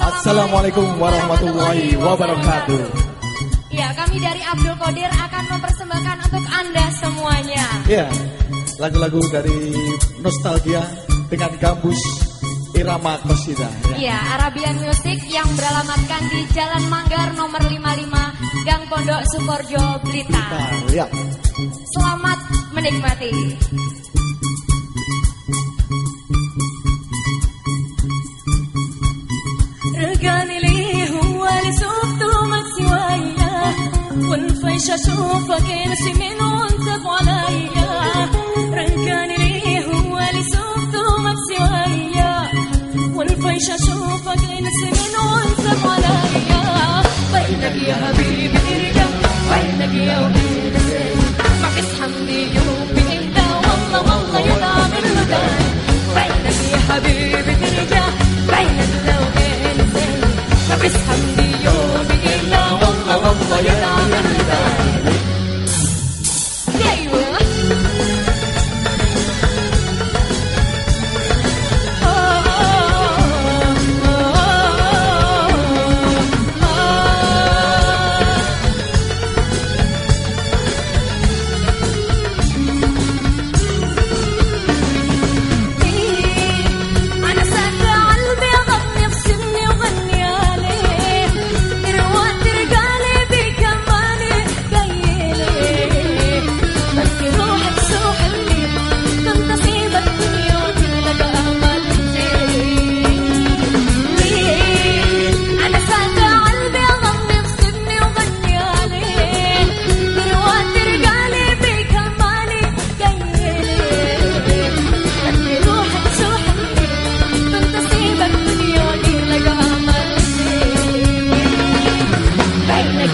Assalamualaikum warahmatullahi wabarakatuh. Ya, kami dari Abdul Qadir akan mempersembahkan untuk Anda semuanya. Ya, lagu-lagu dari nostalgia dengan gambus irama kosida. Ya. ya, Arabian Music yang beralamatkan di Jalan Manggar nomor 55, Gang Pondok Sukorjo, Blitar. Ya. Selamat menikmati. تلقاني ليه هو اللي سوق ما سوايا كن فايشة أشوفك نسي من وانت ضوالا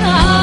será.